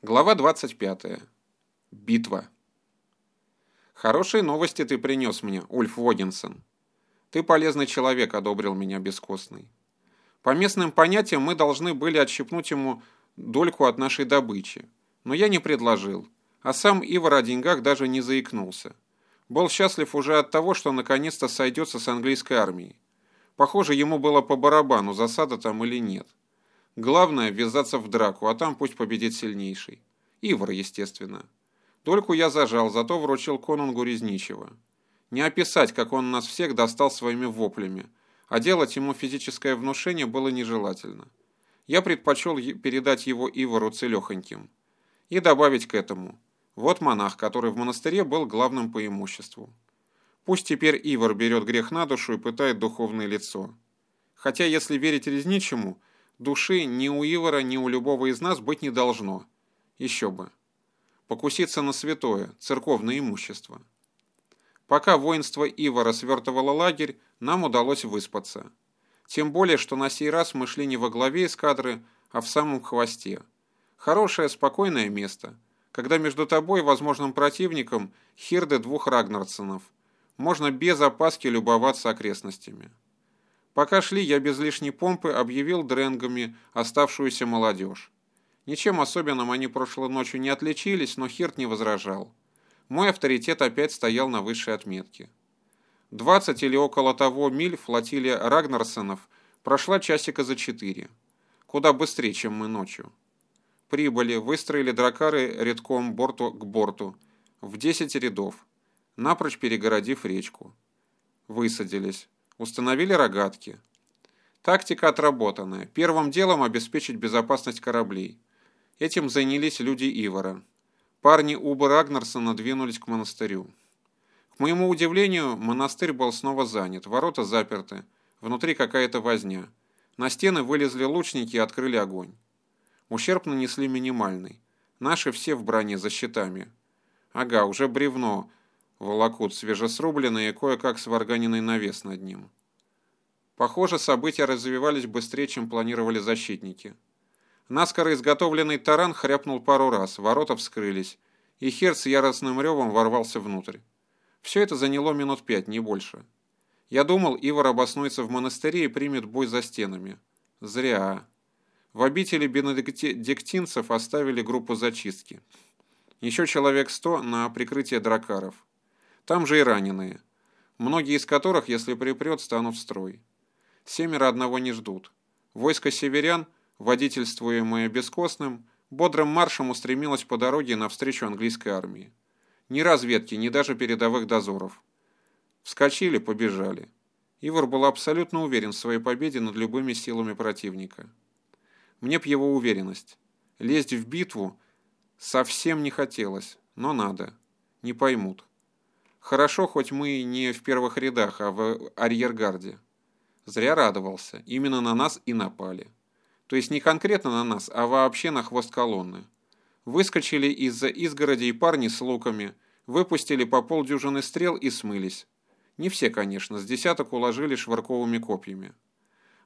Глава 25. Битва. Хорошие новости ты принес мне, Ульф Водинсон. Ты полезный человек, одобрил меня бескостный. По местным понятиям мы должны были отщипнуть ему дольку от нашей добычи. Но я не предложил, а сам Ивар о деньгах даже не заикнулся. Был счастлив уже от того, что наконец-то сойдется с английской армией. Похоже, ему было по барабану, засада там или нет. Главное – ввязаться в драку, а там пусть победит сильнейший. Ивар, естественно. Дольку я зажал, зато вручил конунгу Резничего. Не описать, как он нас всех достал своими воплями, а делать ему физическое внушение было нежелательно. Я предпочел передать его Ивару целехоньким. И добавить к этому. Вот монах, который в монастыре был главным по имуществу. Пусть теперь Ивар берет грех на душу и пытает духовное лицо. Хотя, если верить Резничему – Души ни у Ивара, ни у любого из нас быть не должно. Еще бы. Покуситься на святое, церковное имущество. Пока воинство Ивара свертывало лагерь, нам удалось выспаться. Тем более, что на сей раз мы шли не во главе эскадры, а в самом хвосте. Хорошее, спокойное место, когда между тобой и возможным противником хирды двух Рагнарсонов. Можно без опаски любоваться окрестностями. Пока шли, я без лишней помпы объявил дренгами оставшуюся молодежь. Ничем особенным они прошлой ночью не отличились, но Хирт не возражал. Мой авторитет опять стоял на высшей отметке. 20 или около того миль флотилия Рагнарсонов прошла часика за четыре. Куда быстрее, чем мы ночью. Прибыли, выстроили дракары редком борту к борту, в 10 рядов, напрочь перегородив речку. Высадились. Установили рогатки. Тактика отработанная. Первым делом обеспечить безопасность кораблей. Этим занялись люди Ивара. Парни Уба Рагнарсона двинулись к монастырю. К моему удивлению, монастырь был снова занят, ворота заперты, внутри какая-то возня. На стены вылезли лучники и открыли огонь. Ущерб нанесли минимальный. Наши все в броне за щитами. Ага, уже бревно волокут свежесрубленный и кое-как сварганенный навес над ним. Похоже, события развивались быстрее, чем планировали защитники. Наскоро изготовленный таран хряпнул пару раз, ворота вскрылись, и Хер с яростным ревом ворвался внутрь. Все это заняло минут пять, не больше. Я думал, Ивар обоснуется в монастыре и примет бой за стенами. Зря. В обители бенедиктинцев оставили группу зачистки. Еще человек сто на прикрытие дракаров. Там же и раненые, многие из которых, если припрет, станут в строй. Семеро одного не ждут. Войско северян, водительствуемое Бескостным, бодрым маршем устремилось по дороге навстречу английской армии. Ни разведки, ни даже передовых дозоров. Вскочили, побежали. Ивар был абсолютно уверен в своей победе над любыми силами противника. Мне б его уверенность. Лезть в битву совсем не хотелось, но надо. Не поймут. Хорошо, хоть мы не в первых рядах, а в арьергарде. Зря радовался. Именно на нас и напали. То есть не конкретно на нас, а вообще на хвост колонны. Выскочили из-за изгородей парни с луками, выпустили по полдюжины стрел и смылись. Не все, конечно, с десяток уложили шварковыми копьями.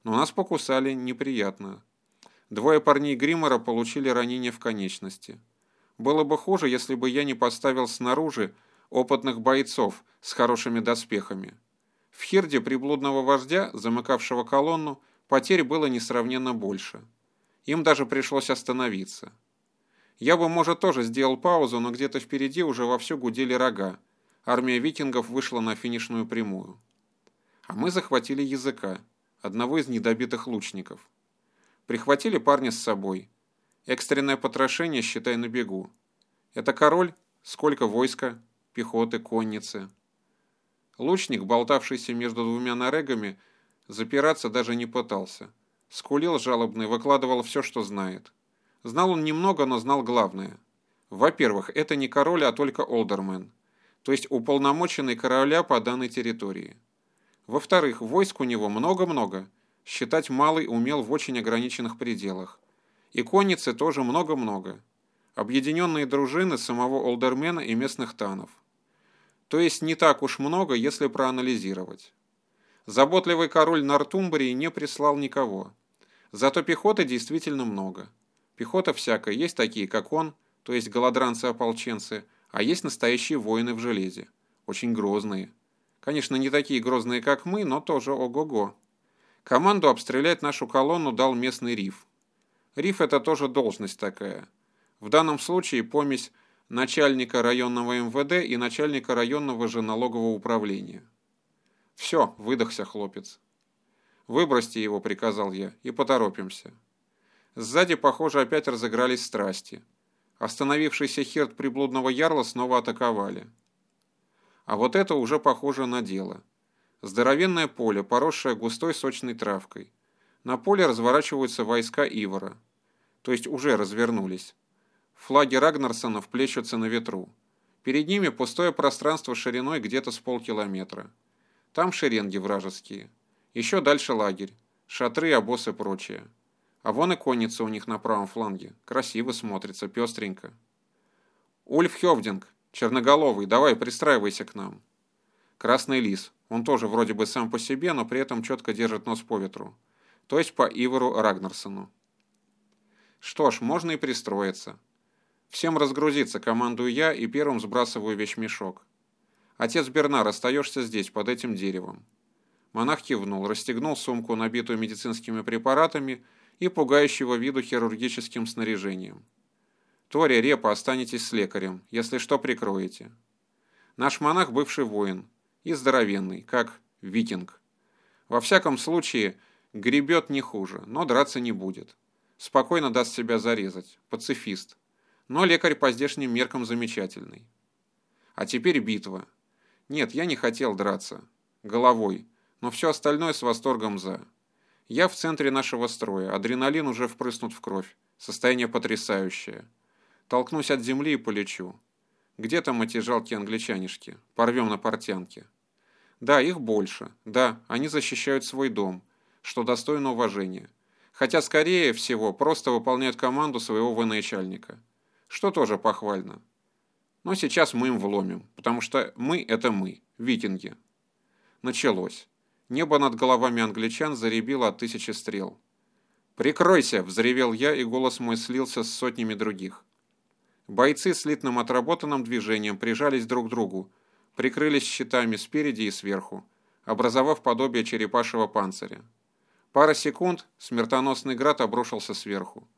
Но нас покусали неприятно. Двое парней Гримора получили ранения в конечности. Было бы хуже, если бы я не поставил снаружи опытных бойцов с хорошими доспехами. В Хирде приблудного вождя, замыкавшего колонну, потерь было несравненно больше. Им даже пришлось остановиться. Я бы, может, тоже сделал паузу, но где-то впереди уже вовсю гудели рога. Армия викингов вышла на финишную прямую. А мы захватили языка, одного из недобитых лучников. Прихватили парня с собой. Экстренное потрошение, считай, на бегу. Это король? Сколько войска? Пехоты, конницы. Лучник, болтавшийся между двумя нарегами, запираться даже не пытался. Скулил жалобный, выкладывал все, что знает. Знал он немного, но знал главное. Во-первых, это не король, а только олдермен, то есть уполномоченный короля по данной территории. Во-вторых, войск у него много-много, считать малый умел в очень ограниченных пределах. И конницы тоже много-много. Объединенные дружины самого олдермена и местных танов. То есть не так уж много, если проанализировать. Заботливый король Нортумбрии не прислал никого. Зато пехоты действительно много. Пехота всякая, есть такие, как он, то есть голодранцы-ополченцы, а есть настоящие воины в железе, очень грозные. Конечно, не такие грозные, как мы, но тоже ого-го. Команду обстрелять нашу колонну дал местный риф. Риф – это тоже должность такая. В данном случае помесь начальника районного МВД и начальника районного же налогового управления. «Все», – выдохся хлопец. «Выбросьте его», – приказал я, – «и поторопимся». Сзади, похоже, опять разыгрались страсти. Остановившийся херт приблудного ярла снова атаковали. А вот это уже похоже на дело. Здоровенное поле, поросшее густой сочной травкой. На поле разворачиваются войска Ивара. То есть уже развернулись. Флаги Рагнарсонов плещутся на ветру. Перед ними пустое пространство шириной где-то с полкилометра. Там шеренги вражеские. Еще дальше лагерь. Шатры, обоз и прочее. А вон и конница у них на правом фланге. Красиво смотрится, пестренько. Ульф Хевдинг, черноголовый, давай пристраивайся к нам. Красный лис. Он тоже вроде бы сам по себе, но при этом четко держит нос по ветру. То есть по Ивору Рагнарсону. Что ж, можно и пристроиться. Всем разгрузиться, командую я и первым сбрасываю вещмешок. Отец Бернар, остаешься здесь, под этим деревом. Монах кивнул, расстегнул сумку, набитую медицинскими препаратами и пугающего виду хирургическим снаряжением. Тори, Репа, останетесь с лекарем, если что, прикроете. Наш монах бывший воин и здоровенный, как викинг. Во всяком случае, гребет не хуже, но драться не будет. Спокойно даст себя зарезать, пацифист но лекарь по здешним меркам замечательный. А теперь битва. Нет, я не хотел драться. Головой. Но все остальное с восторгом за. Я в центре нашего строя. Адреналин уже впрыснут в кровь. Состояние потрясающее. Толкнусь от земли и полечу. Где там эти жалкие англичанишки? Порвем на портянке. Да, их больше. Да, они защищают свой дом, что достойно уважения. Хотя, скорее всего, просто выполняют команду своего военачальника что тоже похвально. Но сейчас мы им вломим, потому что мы – это мы, викинги. Началось. Небо над головами англичан заребило от тысячи стрел. «Прикройся!» – взревел я, и голос мой слился с сотнями других. Бойцы слитным отработанным движением прижались друг к другу, прикрылись щитами спереди и сверху, образовав подобие черепашьего панциря. Пара секунд, смертоносный град обрушился сверху.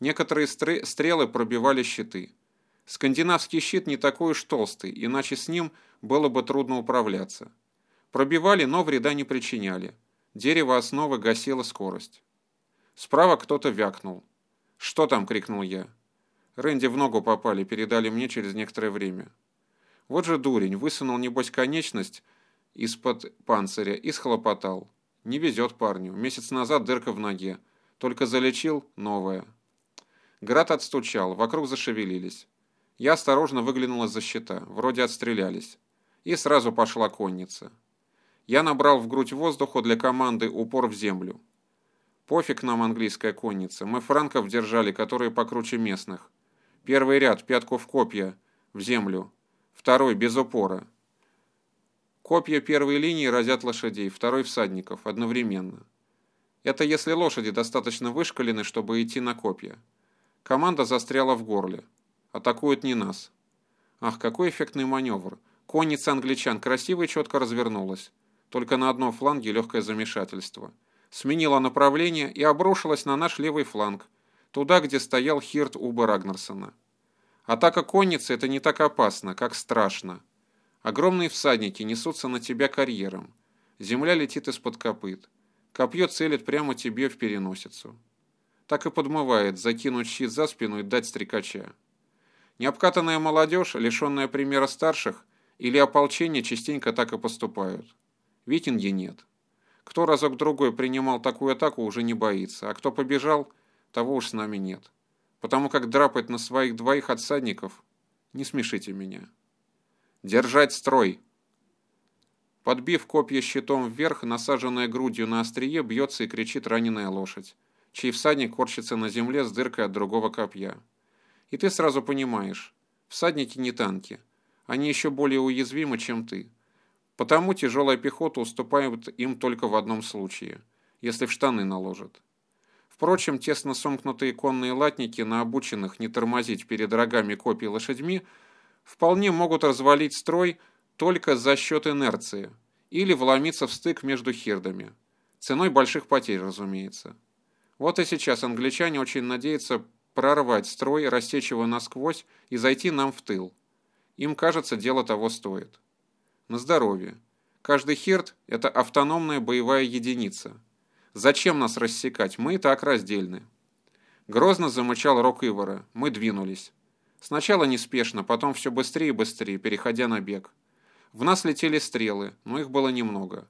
Некоторые стрелы пробивали щиты. Скандинавский щит не такой уж толстый, иначе с ним было бы трудно управляться. Пробивали, но вреда не причиняли. Дерево основы гасило скорость. Справа кто-то вякнул. «Что там?» — крикнул я. Рэнди в ногу попали, передали мне через некоторое время. Вот же дурень, высунул, небось, конечность из-под панциря и схлопотал. Не везет парню. Месяц назад дырка в ноге. Только залечил – новая. Град отстучал, вокруг зашевелились. Я осторожно выглянул из-за щита, вроде отстрелялись. И сразу пошла конница. Я набрал в грудь воздуху для команды упор в землю. Пофиг нам английская конница, мы франков держали, которые покруче местных. Первый ряд, пятку в копья, в землю. Второй, без упора. Копья первой линии разят лошадей, второй всадников, одновременно. Это если лошади достаточно вышкалены, чтобы идти на копья. Команда застряла в горле. Атакуют не нас. Ах, какой эффектный маневр. Конница англичан красиво и четко развернулась. Только на одном фланге легкое замешательство. Сменила направление и обрушилась на наш левый фланг, туда, где стоял Хирт Уба Рагнарсона. Атака конницы – это не так опасно, как страшно. Огромные всадники несутся на тебя карьером. Земля летит из-под копыт. Копье целит прямо тебе в переносицу так и подмывает закинуть щит за спину и дать стрекача. Необкатанная молодежь, лишенная примера старших, или ополчение частенько так и поступают. Викинги нет. Кто разок-другой принимал такую атаку, уже не боится, а кто побежал, того уж с нами нет. Потому как драпать на своих двоих отсадников – не смешите меня. Держать строй! Подбив копья щитом вверх, насаженная грудью на острие, бьется и кричит раненая лошадь чей всадник корчится на земле с дыркой от другого копья. И ты сразу понимаешь, всадники не танки, они еще более уязвимы, чем ты. Потому тяжелая пехота уступает им только в одном случае, если в штаны наложат. Впрочем, тесно сомкнутые конные латники на обученных не тормозить перед рогами копий лошадьми вполне могут развалить строй только за счет инерции или вломиться в стык между хирдами. Ценой больших потерь, разумеется. Вот и сейчас англичане очень надеются прорвать строй, рассечь его насквозь и зайти нам в тыл. Им кажется, дело того стоит. На здоровье. Каждый хирд – это автономная боевая единица. Зачем нас рассекать? Мы и так раздельны. Грозно замычал рок Ивара. Мы двинулись. Сначала неспешно, потом все быстрее и быстрее, переходя на бег. В нас летели стрелы, но их было немного.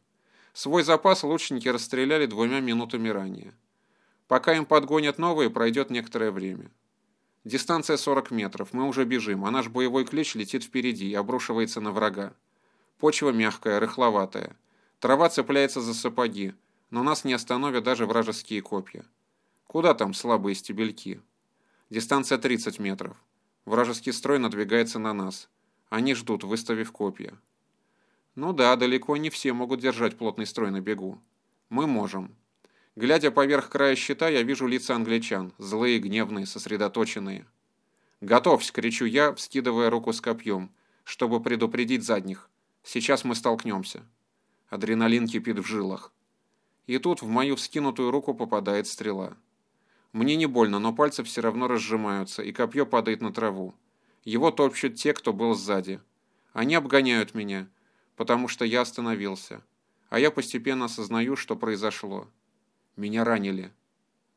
Свой запас лучники расстреляли двумя минутами ранее. Пока им подгонят новые, пройдет некоторое время. Дистанция 40 метров, мы уже бежим, а наш боевой клич летит впереди и обрушивается на врага. Почва мягкая, рыхловатая. Трава цепляется за сапоги, но нас не остановят даже вражеские копья. Куда там слабые стебельки? Дистанция 30 метров. Вражеский строй надвигается на нас. Они ждут, выставив копья. Ну да, далеко не все могут держать плотный строй на бегу. Мы можем. Глядя поверх края щита, я вижу лица англичан, злые, гневные, сосредоточенные. «Готовься!» — кричу я, вскидывая руку с копьем, чтобы предупредить задних. «Сейчас мы столкнемся». Адреналин кипит в жилах. И тут в мою вскинутую руку попадает стрела. Мне не больно, но пальцы все равно разжимаются, и копье падает на траву. Его топчут те, кто был сзади. Они обгоняют меня, потому что я остановился. А я постепенно осознаю, что произошло. Меня ранили.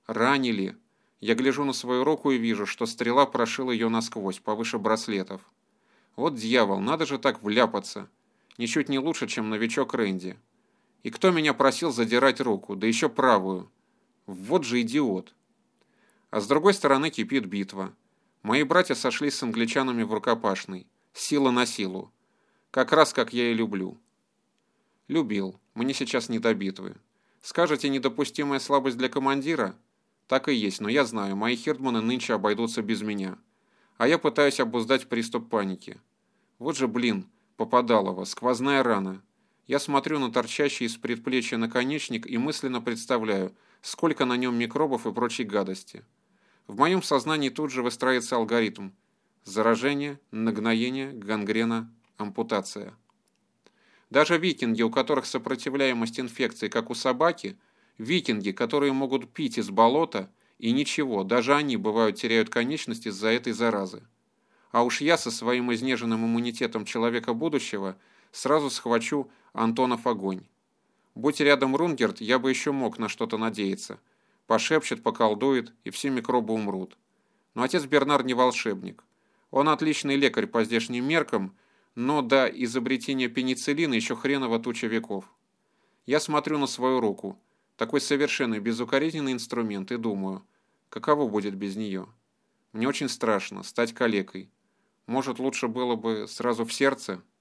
Ранили. Я гляжу на свою руку и вижу, что стрела прошила ее насквозь, повыше браслетов. Вот дьявол, надо же так вляпаться. Ничуть не лучше, чем новичок Рэнди. И кто меня просил задирать руку, да еще правую? Вот же идиот. А с другой стороны кипит битва. Мои братья сошлись с англичанами в рукопашной. Сила на силу. Как раз как я и люблю. Любил. Мне сейчас не до битвы. Скажете, недопустимая слабость для командира? Так и есть, но я знаю, мои хердманы нынче обойдутся без меня. А я пытаюсь обуздать приступ паники. Вот же, блин, попадалово, сквозная рана. Я смотрю на торчащий из предплечья наконечник и мысленно представляю, сколько на нем микробов и прочей гадости. В моем сознании тут же выстраивается алгоритм. Заражение, нагноение, гангрена, ампутация. Даже викинги, у которых сопротивляемость инфекции, как у собаки, викинги, которые могут пить из болота, и ничего, даже они, бывают, теряют конечности из-за этой заразы. А уж я со своим изнеженным иммунитетом человека будущего сразу схвачу Антонов огонь. Будь рядом Рунгерт, я бы еще мог на что-то надеяться. Пошепчет, поколдует, и все микробы умрут. Но отец Бернар не волшебник. Он отличный лекарь по здешним меркам, но до изобретения пенициллина еще хреново туча веков. Я смотрю на свою руку, такой совершенно безукоризненный инструмент, и думаю, каково будет без нее. Мне очень страшно стать калекой. Может, лучше было бы сразу в сердце –